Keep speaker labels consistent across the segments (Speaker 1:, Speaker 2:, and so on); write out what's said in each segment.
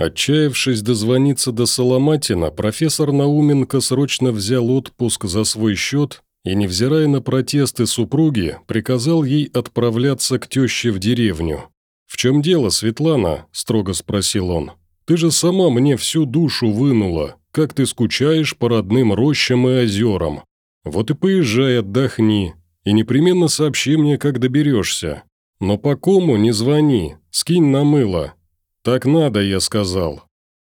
Speaker 1: Отчаявшись дозвониться до Соломатина, профессор Науменко срочно взял отпуск за свой счет и, невзирая на протесты супруги, приказал ей отправляться к теще в деревню. «В чем дело, Светлана?» – строго спросил он. «Ты же сама мне всю душу вынула, как ты скучаешь по родным рощам и озерам. Вот и поезжай, отдохни, и непременно сообщи мне, как доберешься. Но по кому не звони, скинь на мыло, «Так надо», я сказал.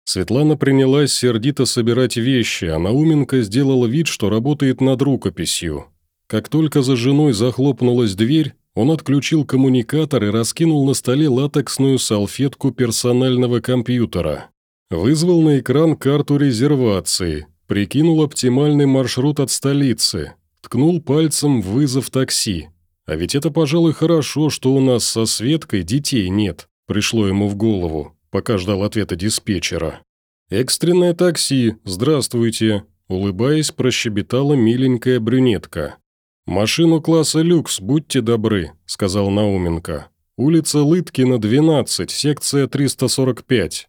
Speaker 1: Светлана принялась сердито собирать вещи, а Науменко сделала вид, что работает над рукописью. Как только за женой захлопнулась дверь, он отключил коммуникатор и раскинул на столе латексную салфетку персонального компьютера. Вызвал на экран карту резервации, прикинул оптимальный маршрут от столицы, ткнул пальцем в вызов такси. А ведь это, пожалуй, хорошо, что у нас со Светкой детей нет. Пришло ему в голову, пока ждал ответа диспетчера. «Экстренное такси, здравствуйте», улыбаясь, прощебетала миленькая брюнетка. «Машину класса люкс, будьте добры», – сказал Науменко. «Улица Лыткина, 12, секция 345».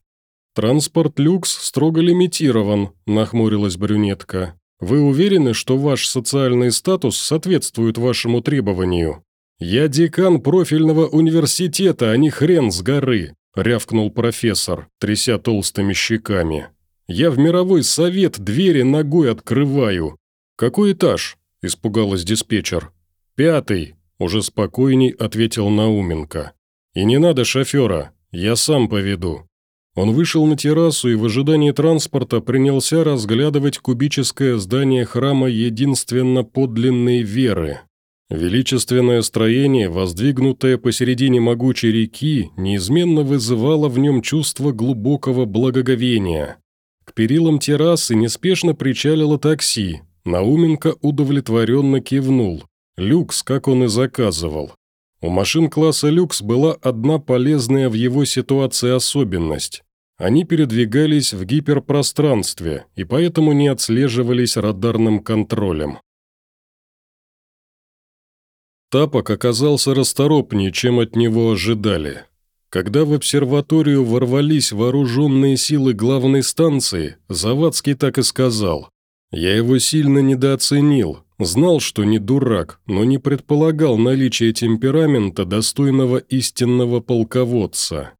Speaker 1: «Транспорт люкс строго лимитирован», – нахмурилась брюнетка. «Вы уверены, что ваш социальный статус соответствует вашему требованию?» «Я декан профильного университета, а не хрен с горы», – рявкнул профессор, тряся толстыми щеками. «Я в мировой совет двери ногой открываю». «Какой этаж?» – испугалась диспетчер. «Пятый», – уже спокойней ответил Науменко. «И не надо шофера, я сам поведу». Он вышел на террасу и в ожидании транспорта принялся разглядывать кубическое здание храма единственно подлинной веры, Величественное строение, воздвигнутое посередине могучей реки, неизменно вызывало в нем чувство глубокого благоговения. К перилам террасы неспешно причалило такси. Науменко удовлетворенно кивнул. Люкс, как он и заказывал. У машин класса люкс была одна полезная в его ситуации особенность. Они передвигались в гиперпространстве и поэтому не отслеживались радарным контролем. Тапок оказался расторопнее, чем от него ожидали. Когда в обсерваторию ворвались вооруженные силы главной станции, Завадский так и сказал. «Я его сильно недооценил, знал, что не дурак, но не предполагал наличие темперамента, достойного истинного полководца».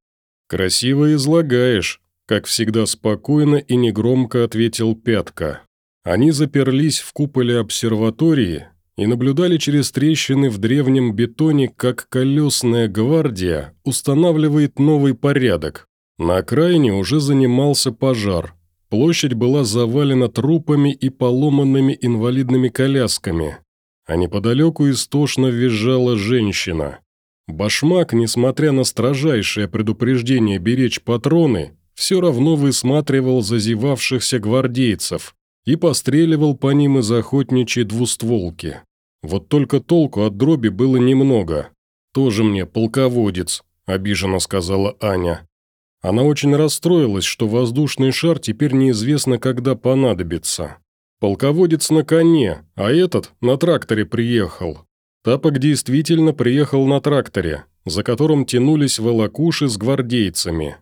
Speaker 1: «Красиво излагаешь», как всегда спокойно и негромко ответил Пятка. Они заперлись в куполе обсерватории, и наблюдали через трещины в древнем бетоне, как колесная гвардия устанавливает новый порядок. На окраине уже занимался пожар. Площадь была завалена трупами и поломанными инвалидными колясками. А неподалеку истошно визжала женщина. Башмак, несмотря на строжайшее предупреждение беречь патроны, все равно высматривал зазевавшихся гвардейцев, и постреливал по ним из охотничьей двустволки. Вот только толку от дроби было немного. «Тоже мне полководец», – обиженно сказала Аня. Она очень расстроилась, что воздушный шар теперь неизвестно, когда понадобится. Полководец на коне, а этот на тракторе приехал. Тапок действительно приехал на тракторе, за которым тянулись волокуши с гвардейцами.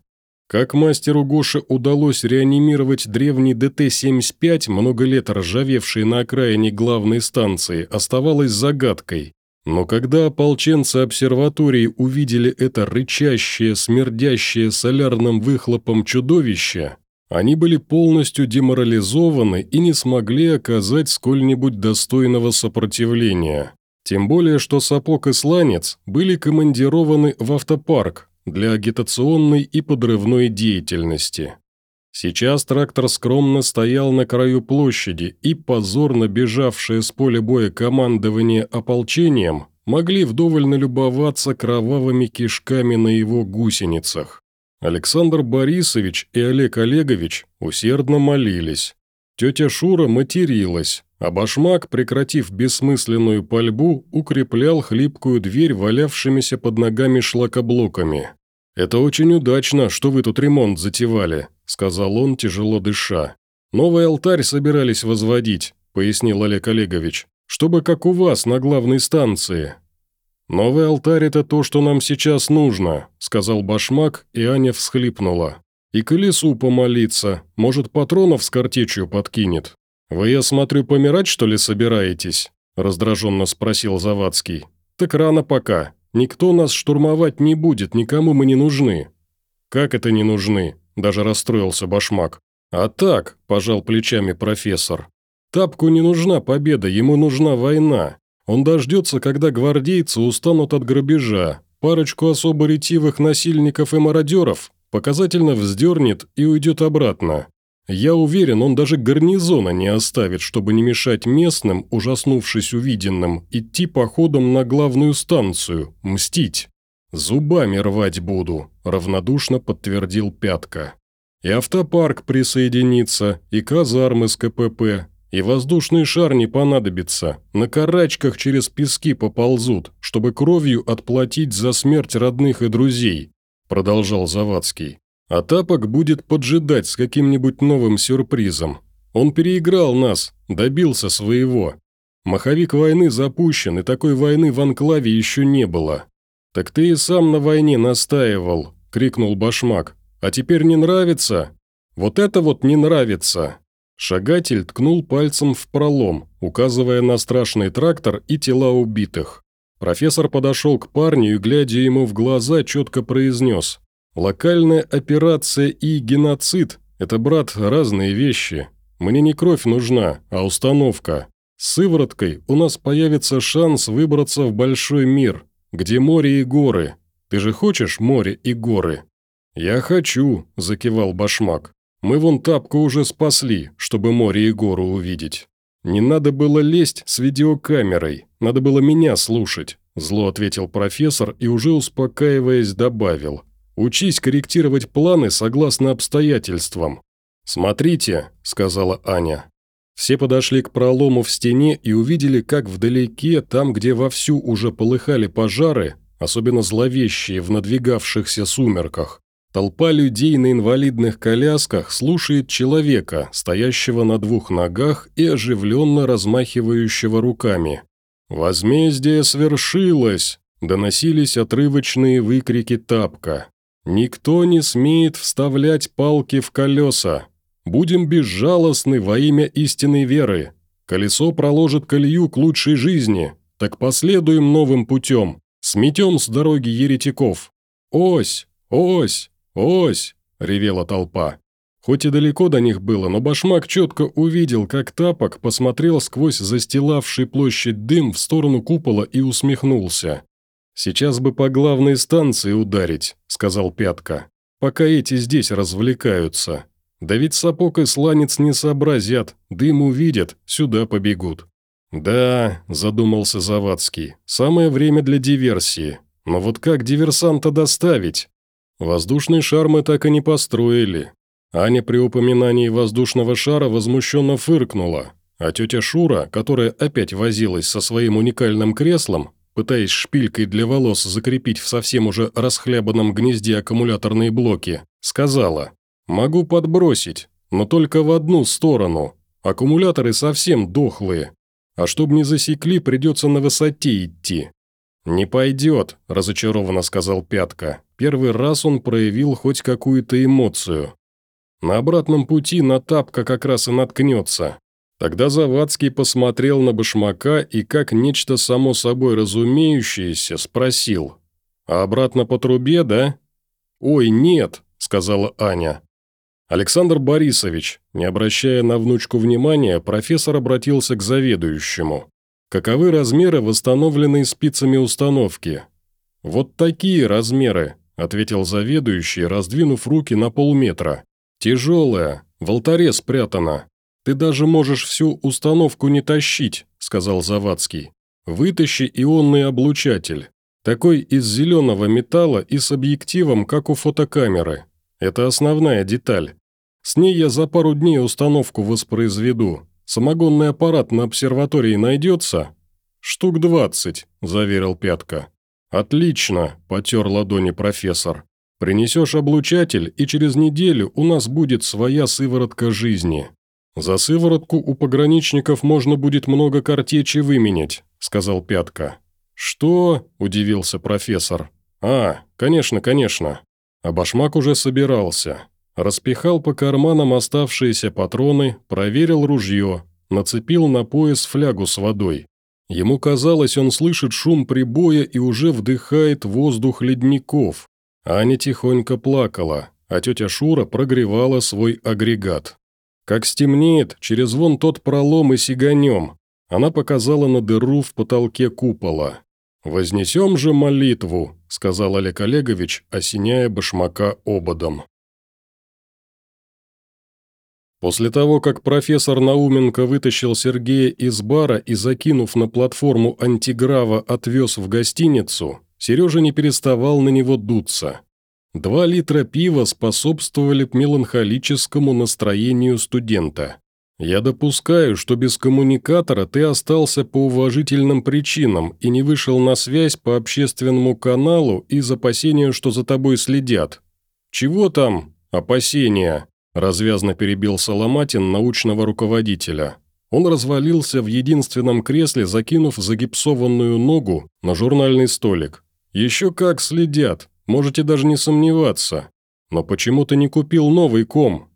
Speaker 1: Как мастеру Гоше удалось реанимировать древний ДТ-75, много лет ржавевший на окраине главной станции, оставалось загадкой. Но когда ополченцы обсерватории увидели это рычащее, смердящее солярным выхлопом чудовище, они были полностью деморализованы и не смогли оказать сколь-нибудь достойного сопротивления. Тем более, что сапог и сланец были командированы в автопарк, для агитационной и подрывной деятельности. Сейчас трактор скромно стоял на краю площади, и позорно бежавшее с поля боя командование ополчением могли вдоволь налюбоваться кровавыми кишками на его гусеницах. Александр Борисович и Олег Олегович усердно молились. Тетя Шура материлась, а башмак, прекратив бессмысленную пальбу, укреплял хлипкую дверь валявшимися под ногами шлакоблоками. «Это очень удачно, что вы тут ремонт затевали», – сказал он, тяжело дыша. «Новый алтарь собирались возводить», – пояснил Олег Олегович, «чтобы как у вас на главной станции». «Новый алтарь – это то, что нам сейчас нужно», – сказал Башмак, и Аня всхлипнула. И к лесу помолиться, может, патронов с картечью подкинет. Вы, я смотрю, помирать, что ли, собираетесь?» – раздраженно спросил Завадский. «Так рано пока. Никто нас штурмовать не будет, никому мы не нужны». «Как это не нужны?» – даже расстроился Башмак. «А так», – пожал плечами профессор. «Тапку не нужна победа, ему нужна война. Он дождется, когда гвардейцы устанут от грабежа, парочку особо ретивых насильников и мародеров показательно вздернет и уйдет обратно. Я уверен, он даже гарнизона не оставит, чтобы не мешать местным, ужаснувшись увиденным, идти походом на главную станцию, мстить. «Зубами рвать буду», – равнодушно подтвердил Пятка. «И автопарк присоединится, и казармы с КПП, и воздушный шар не понадобится, на карачках через пески поползут, чтобы кровью отплатить за смерть родных и друзей», продолжал Завадский. «А Тапок будет поджидать с каким-нибудь новым сюрпризом. Он переиграл нас, добился своего. Маховик войны запущен, и такой войны в Анклаве еще не было». «Так ты и сам на войне настаивал», – крикнул Башмак. «А теперь не нравится? Вот это вот не нравится!» Шагатель ткнул пальцем в пролом, указывая на страшный трактор и тела убитых. Профессор подошел к парню и, глядя ему в глаза, четко произнес. «Локальная операция и геноцид – это, брат, разные вещи. Мне не кровь нужна, а установка. С сывороткой у нас появится шанс выбраться в большой мир, где море и горы. Ты же хочешь море и горы?» «Я хочу», – закивал Башмак. Мы вон тапку уже спасли, чтобы море и гору увидеть. Не надо было лезть с видеокамерой, надо было меня слушать», – зло ответил профессор и уже успокаиваясь добавил. «Учись корректировать планы согласно обстоятельствам». «Смотрите», – сказала Аня. Все подошли к пролому в стене и увидели, как вдалеке, там, где вовсю уже полыхали пожары, особенно зловещие в надвигавшихся сумерках, Толпа людей на инвалидных колясках слушает человека, стоящего на двух ногах и оживленно размахивающего руками. «Возмездие свершилось!» – доносились отрывочные выкрики тапка. «Никто не смеет вставлять палки в колеса. Будем безжалостны во имя истинной веры. Колесо проложит колею к лучшей жизни. Так последуем новым путем. Сметем с дороги еретиков. Ось! Ось! «Ось!» – ревела толпа. Хоть и далеко до них было, но башмак четко увидел, как тапок посмотрел сквозь застилавший площадь дым в сторону купола и усмехнулся. «Сейчас бы по главной станции ударить», – сказал Пятка, – «пока эти здесь развлекаются. Да ведь сапог и сланец не сообразят, дым увидят, сюда побегут». «Да», – задумался Завадский, – «самое время для диверсии. Но вот как диверсанта доставить? Воздушный шар мы так и не построили. Аня при упоминании воздушного шара возмущенно фыркнула, а тетя Шура, которая опять возилась со своим уникальным креслом, пытаясь шпилькой для волос закрепить в совсем уже расхлябанном гнезде аккумуляторные блоки, сказала «Могу подбросить, но только в одну сторону. Аккумуляторы совсем дохлые. А чтобы не засекли, придется на высоте идти». «Не пойдет», – разочарованно сказал Пятка. Первый раз он проявил хоть какую-то эмоцию. На обратном пути на тапка как раз и наткнется. Тогда Завадский посмотрел на башмака и, как нечто само собой разумеющееся, спросил. «А обратно по трубе, да?» «Ой, нет», — сказала Аня. Александр Борисович, не обращая на внучку внимания, профессор обратился к заведующему. «Каковы размеры восстановленной спицами установки?» «Вот такие размеры», ответил заведующий, раздвинув руки на полметра. «Тяжелая, в алтаре спрятана. Ты даже можешь всю установку не тащить», – сказал Завадский. «Вытащи ионный облучатель. Такой из зеленого металла и с объективом, как у фотокамеры. Это основная деталь. С ней я за пару дней установку воспроизведу. Самогонный аппарат на обсерватории найдется?» «Штук двадцать», – заверил Пятка. «Отлично», – потер ладони профессор. «Принесешь облучатель, и через неделю у нас будет своя сыворотка жизни. За сыворотку у пограничников можно будет много картечи выменять», – сказал Пятка. «Что?» – удивился профессор. «А, конечно, конечно». А башмак уже собирался. Распихал по карманам оставшиеся патроны, проверил ружье, нацепил на пояс флягу с водой. Ему казалось, он слышит шум прибоя и уже вдыхает воздух ледников. Аня тихонько плакала, а тетя Шура прогревала свой агрегат. «Как стемнеет, через вон тот пролом и сиганем». Она показала на дыру в потолке купола. «Вознесем же молитву», — сказал Олег Олегович, осеняя башмака ободом. После того, как профессор Науменко вытащил Сергея из бара и, закинув на платформу антиграва, отвез в гостиницу, Сережа не переставал на него дуться. Два литра пива способствовали меланхолическому настроению студента. «Я допускаю, что без коммуникатора ты остался по уважительным причинам и не вышел на связь по общественному каналу из опасения, что за тобой следят. Чего там? Опасения?» Развязно перебил Соломатин научного руководителя. Он развалился в единственном кресле, закинув загипсованную ногу на журнальный столик. «Еще как следят, можете даже не сомневаться. Но почему ты не купил новый ком?»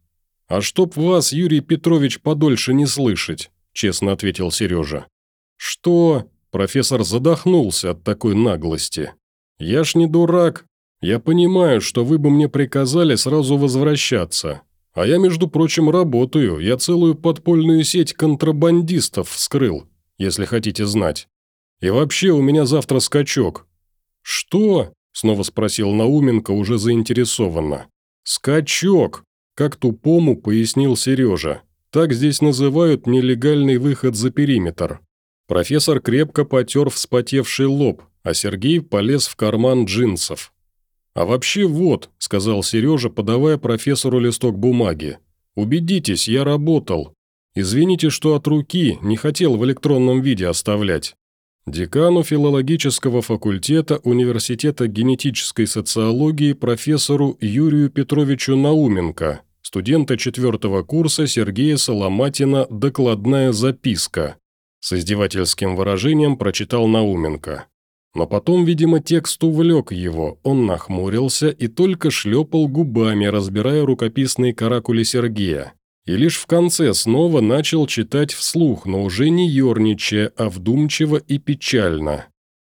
Speaker 1: «А чтоб вас, Юрий Петрович, подольше не слышать», – честно ответил Сережа. «Что?» – профессор задохнулся от такой наглости. «Я ж не дурак. Я понимаю, что вы бы мне приказали сразу возвращаться. А я, между прочим, работаю. Я целую подпольную сеть контрабандистов вскрыл, если хотите знать. И вообще у меня завтра скачок». «Что?» – снова спросил Науменко уже заинтересованно. «Скачок!» – как тупому пояснил Сережа. «Так здесь называют нелегальный выход за периметр». Профессор крепко потер вспотевший лоб, а Сергей полез в карман джинсов. «А вообще вот», – сказал Сережа, подавая профессору листок бумаги. «Убедитесь, я работал. Извините, что от руки не хотел в электронном виде оставлять. Декану филологического факультета Университета генетической социологии профессору Юрию Петровичу Науменко, студента четвертого курса Сергея Соломатина «Докладная записка». С издевательским выражением прочитал Науменко. Но потом, видимо, текст увлек его, он нахмурился и только шлепал губами, разбирая рукописные каракули Сергея. И лишь в конце снова начал читать вслух, но уже не ерничая, а вдумчиво и печально.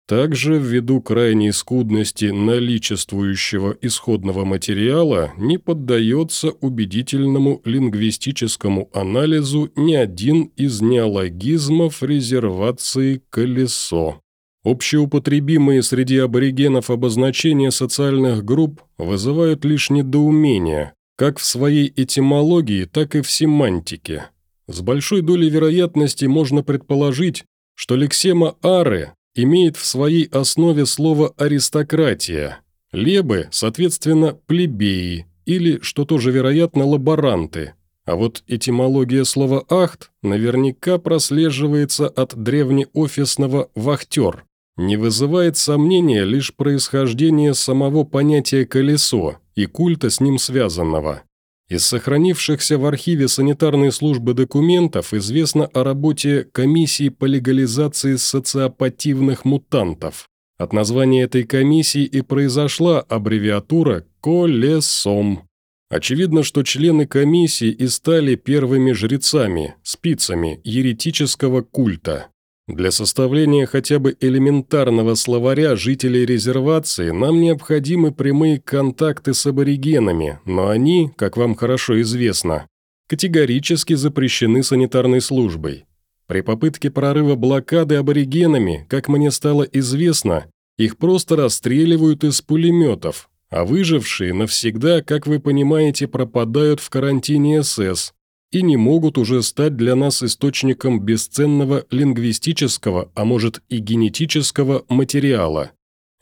Speaker 1: Также, ввиду крайней скудности наличествующего исходного материала, не поддается убедительному лингвистическому анализу ни один из неологизмов резервации «колесо». Общеупотребимые среди аборигенов обозначения социальных групп вызывают лишь недоумение, как в своей этимологии, так и в семантике. С большой долей вероятности можно предположить, что лексема «аре» имеет в своей основе слово «аристократия», лебы, соответственно, плебеи или, что тоже вероятно, лаборанты, а вот этимология слова «ахт» наверняка прослеживается от древнеофисного «вахтер», не вызывает сомнения лишь происхождение самого понятия «колесо» и культа с ним связанного. Из сохранившихся в архиве санитарной службы документов известно о работе комиссии по легализации социопативных мутантов. От названия этой комиссии и произошла аббревиатура «Колесом». Очевидно, что члены комиссии и стали первыми жрецами, спицами еретического культа. Для составления хотя бы элементарного словаря жителей резервации нам необходимы прямые контакты с аборигенами, но они, как вам хорошо известно, категорически запрещены санитарной службой. При попытке прорыва блокады аборигенами, как мне стало известно, их просто расстреливают из пулеметов, а выжившие навсегда, как вы понимаете, пропадают в карантине СС, и не могут уже стать для нас источником бесценного лингвистического, а может и генетического материала.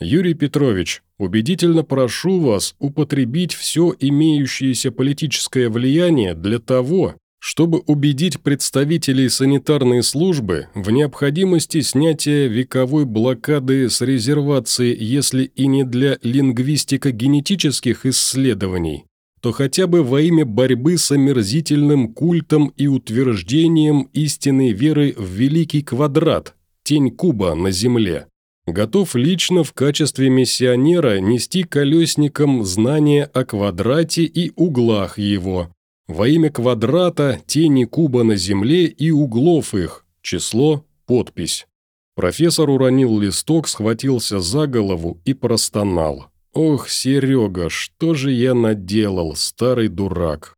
Speaker 1: Юрий Петрович, убедительно прошу вас употребить все имеющееся политическое влияние для того, чтобы убедить представителей санитарной службы в необходимости снятия вековой блокады с резервации, если и не для лингвистико-генетических исследований, то хотя бы во имя борьбы с омерзительным культом и утверждением истинной веры в великий квадрат, тень куба на земле. Готов лично в качестве миссионера нести колесникам знания о квадрате и углах его. Во имя квадрата, тени куба на земле и углов их, число, подпись. Профессор уронил листок, схватился за голову и простонал. «Ох, Серега, что же я наделал, старый дурак!»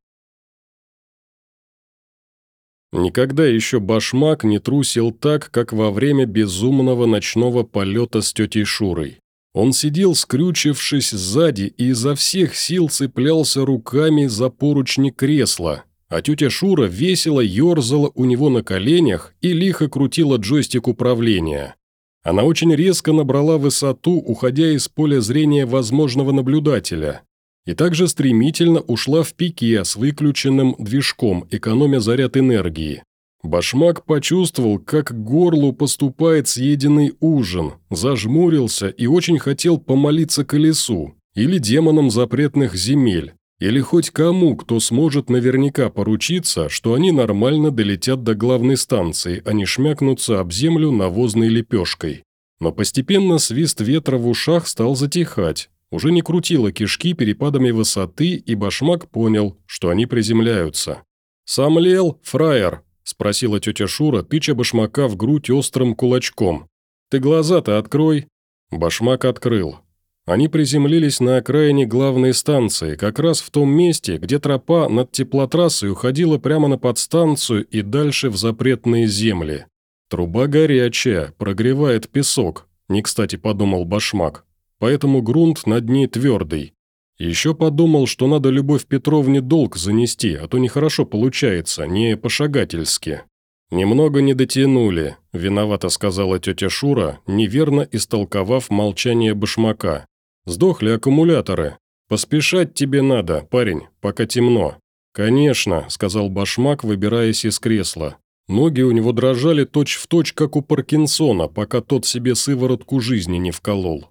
Speaker 1: Никогда еще башмак не трусил так, как во время безумного ночного полета с тетей Шурой. Он сидел, скрючившись сзади, и изо всех сил цеплялся руками за поручни кресла, а тетя Шура весело ерзала у него на коленях и лихо крутила джойстик управления. Она очень резко набрала высоту, уходя из поля зрения возможного наблюдателя, и также стремительно ушла в пике с выключенным движком, экономя заряд энергии. Башмак почувствовал, как к горлу поступает съеденный ужин, зажмурился и очень хотел помолиться колесу или демонам запретных земель, или хоть кому, кто сможет наверняка поручиться, что они нормально долетят до главной станции, а не шмякнутся об землю навозной лепешкой. Но постепенно свист ветра в ушах стал затихать, уже не крутило кишки перепадами высоты, и башмак понял, что они приземляются. «Сам лел, фраер?» – спросила тетя Шура, тыча башмака в грудь острым кулачком. «Ты глаза-то открой!» Башмак открыл. Они приземлились на окраине главной станции, как раз в том месте, где тропа над теплотрассой уходила прямо на подстанцию и дальше в запретные земли. Труба горячая, прогревает песок, не кстати подумал Башмак поэтому грунт над ней твердый. Еще подумал, что надо Любовь Петровне долг занести, а то нехорошо получается, не пошагательски. «Немного не дотянули», – виновато сказала тетя Шура, неверно истолковав молчание башмака. «Сдохли аккумуляторы. Поспешать тебе надо, парень, пока темно». «Конечно», – сказал башмак, выбираясь из кресла. Ноги у него дрожали точь-в-точь, точь, как у Паркинсона, пока тот себе сыворотку жизни не вколол.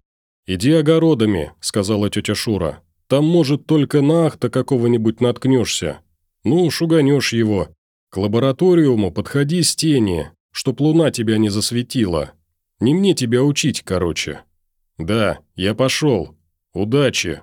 Speaker 1: «Иди огородами», – сказала тетя Шура. «Там, может, только на ахта какого-нибудь наткнешься. Ну, шуганешь его. К лабораториуму подходи с тени, чтоб луна тебя не засветила. Не мне тебя учить, короче». «Да, я пошел. Удачи».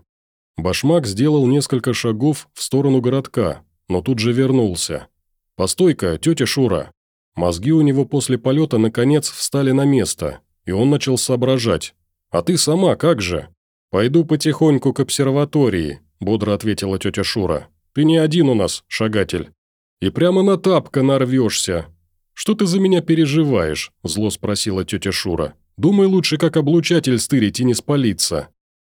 Speaker 1: Башмак сделал несколько шагов в сторону городка, но тут же вернулся. «Постой-ка, тетя Шура». Мозги у него после полета наконец встали на место, и он начал соображать. «А ты сама как же?» «Пойду потихоньку к обсерватории», – бодро ответила тетя Шура. «Ты не один у нас, шагатель. И прямо на тапка нарвешься. Что ты за меня переживаешь?» – зло спросила тетя Шура. «Думай лучше, как облучатель стырить и не спалиться».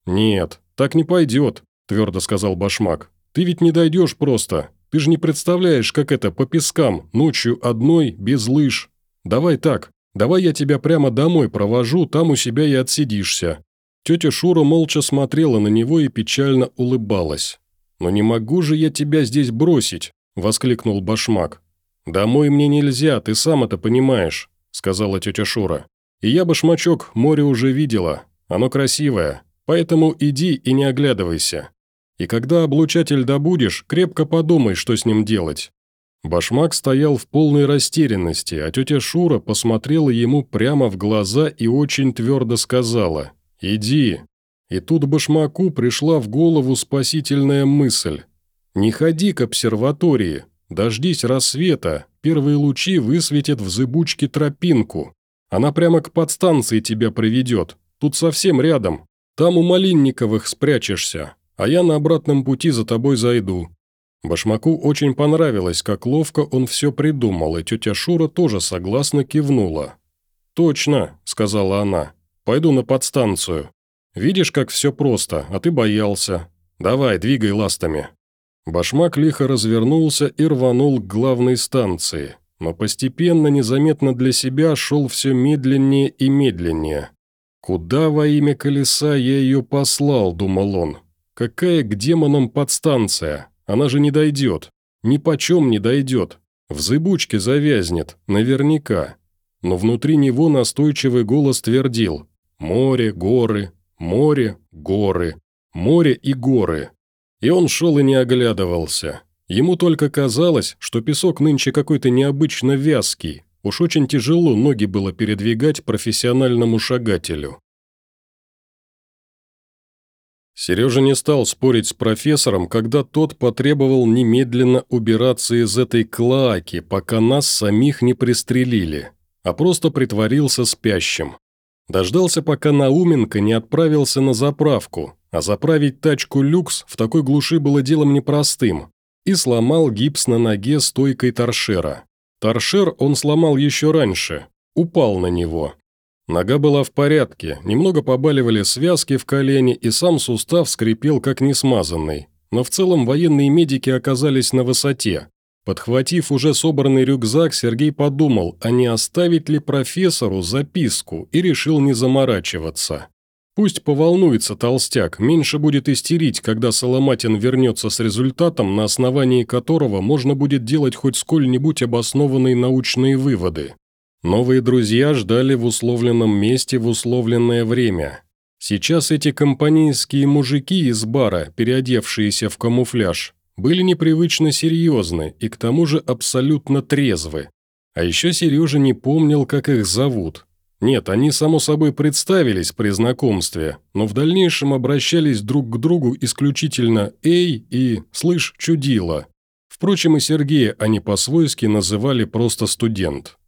Speaker 1: «Нет, так не пойдет», – твердо сказал Башмак. «Ты ведь не дойдешь просто. Ты же не представляешь, как это по пескам, ночью одной, без лыж. Давай так, Давай я тебя прямо домой провожу, там у себя и отсидишься». Тетя Шура молча смотрела на него и печально улыбалась. «Но не могу же я тебя здесь бросить», – воскликнул Башмак. «Домой мне нельзя, ты сам это понимаешь», – сказала тетя Шура. «И я, Башмачок, море уже видела. Оно красивое, поэтому иди и не оглядывайся. И когда облучатель добудешь, крепко подумай, что с ним делать. Башмак стоял в полной растерянности, а тетя Шура посмотрела ему прямо в глаза и очень твердо сказала «Иди». И тут Башмаку пришла в голову спасительная мысль. «Не ходи к обсерватории, дождись рассвета, первые лучи высветят в зыбучке тропинку. Она прямо к подстанции тебя приведет, тут совсем рядом. Там у Малинниковых спрячешься, а я на обратном пути за тобой зайду. Башмаку очень понравилось, как ловко он все придумал, и тетя Шура тоже согласно кивнула. «Точно», – сказала она, – «пойду на подстанцию. Видишь, как все просто, а ты боялся. Давай, двигай ластами». Башмак лихо развернулся и рванул к главной станции, но постепенно, незаметно для себя, шел все медленнее и медленнее. «Куда во имя колеса я ее послал?» – думал он. «Какая к демонам подстанция? Она же не дойдет. Ни почем не дойдет. В зыбучке завязнет, наверняка. Но внутри него настойчивый голос твердил «Море, горы, море, горы, море и горы». И он шел и не оглядывался. Ему только казалось, что песок нынче какой-то необычно вязкий. Уж очень тяжело ноги было передвигать профессиональному шагателю. Сережа не стал спорить с профессором, когда тот потребовал немедленно убираться из этой клоаки, пока нас самих не пристрелили, а просто притворился спящим. Дождался, пока Науменко не отправился на заправку, а заправить тачку «Люкс» в такой глуши было делом непростым, и сломал гипс на ноге стойкой торшера. Торшер он сломал еще раньше, упал на него, Нога была в порядке, немного побаливали связки в колене, и сам сустав скрипел как несмазанный. Но в целом военные медики оказались на высоте. Подхватив уже собранный рюкзак, Сергей подумал, а не оставить ли профессору записку, и решил не заморачиваться. Пусть поволнуется толстяк, меньше будет истерить, когда Соломатин вернется с результатом, на основании которого можно будет делать хоть сколь-нибудь обоснованные научные выводы. Новые друзья ждали в условленном месте в условленное время. Сейчас эти компанейские мужики из бара, переодевшиеся в камуфляж, были непривычно серьезны и к тому же абсолютно трезвы. А еще Сережа не помнил, как их зовут. Нет, они, само собой, представились при знакомстве, но в дальнейшем обращались друг к другу исключительно «Эй» и «Слышь, чудило». Впрочем, и Сергея они по-свойски называли просто «студент».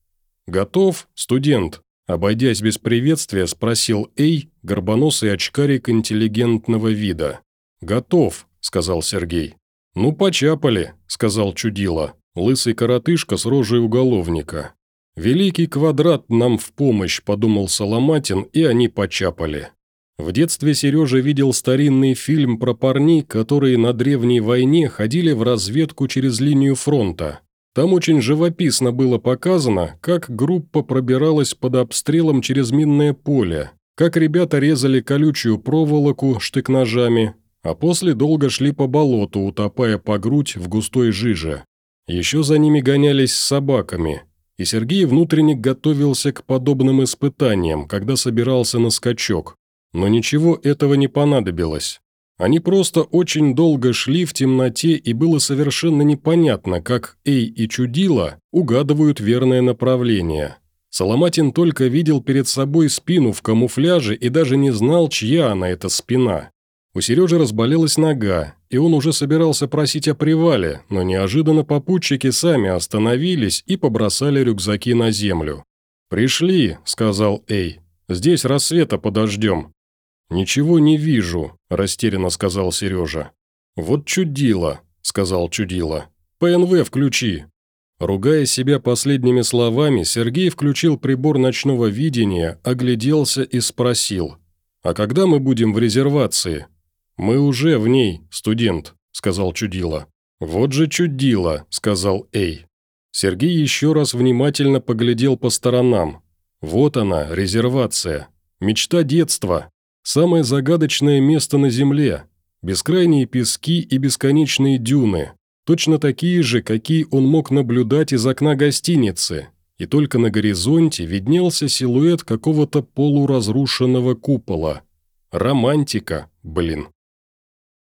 Speaker 1: «Готов, студент?» Обойдясь без приветствия, спросил Эй, горбоносый очкарик интеллигентного вида. «Готов», – сказал Сергей. «Ну, почапали», – сказал чудило, лысый коротышка с рожей уголовника. «Великий квадрат нам в помощь», – подумал Соломатин, и они почапали. В детстве Сережа видел старинный фильм про парней, которые на древней войне ходили в разведку через линию фронта. Там очень живописно было показано, как группа пробиралась под обстрелом через минное поле, как ребята резали колючую проволоку штык-ножами, а после долго шли по болоту, утопая по грудь в густой жиже. Еще за ними гонялись с собаками, и Сергей внутренне готовился к подобным испытаниям, когда собирался на скачок. Но ничего этого не понадобилось. Они просто очень долго шли в темноте, и было совершенно непонятно, как Эй и Чудила угадывают верное направление. Соломатин только видел перед собой спину в камуфляже и даже не знал, чья она эта спина. У Сережи разболелась нога, и он уже собирался просить о привале, но неожиданно попутчики сами остановились и побросали рюкзаки на землю. «Пришли», — сказал Эй. «Здесь рассвета подождем». «Ничего не вижу», – растерянно сказал Сережа. «Вот чудило», – сказал чудило. «ПНВ включи». Ругая себя последними словами, Сергей включил прибор ночного видения, огляделся и спросил. «А когда мы будем в резервации?» «Мы уже в ней, студент», – сказал чудило. «Вот же чудило», – сказал Эй. Сергей еще раз внимательно поглядел по сторонам. «Вот она, резервация. Мечта детства. Самое загадочное место на Земле. Бескрайние пески и бесконечные дюны. Точно такие же, какие он мог наблюдать из окна гостиницы. И только на горизонте виднелся силуэт какого-то полуразрушенного купола. Романтика, блин.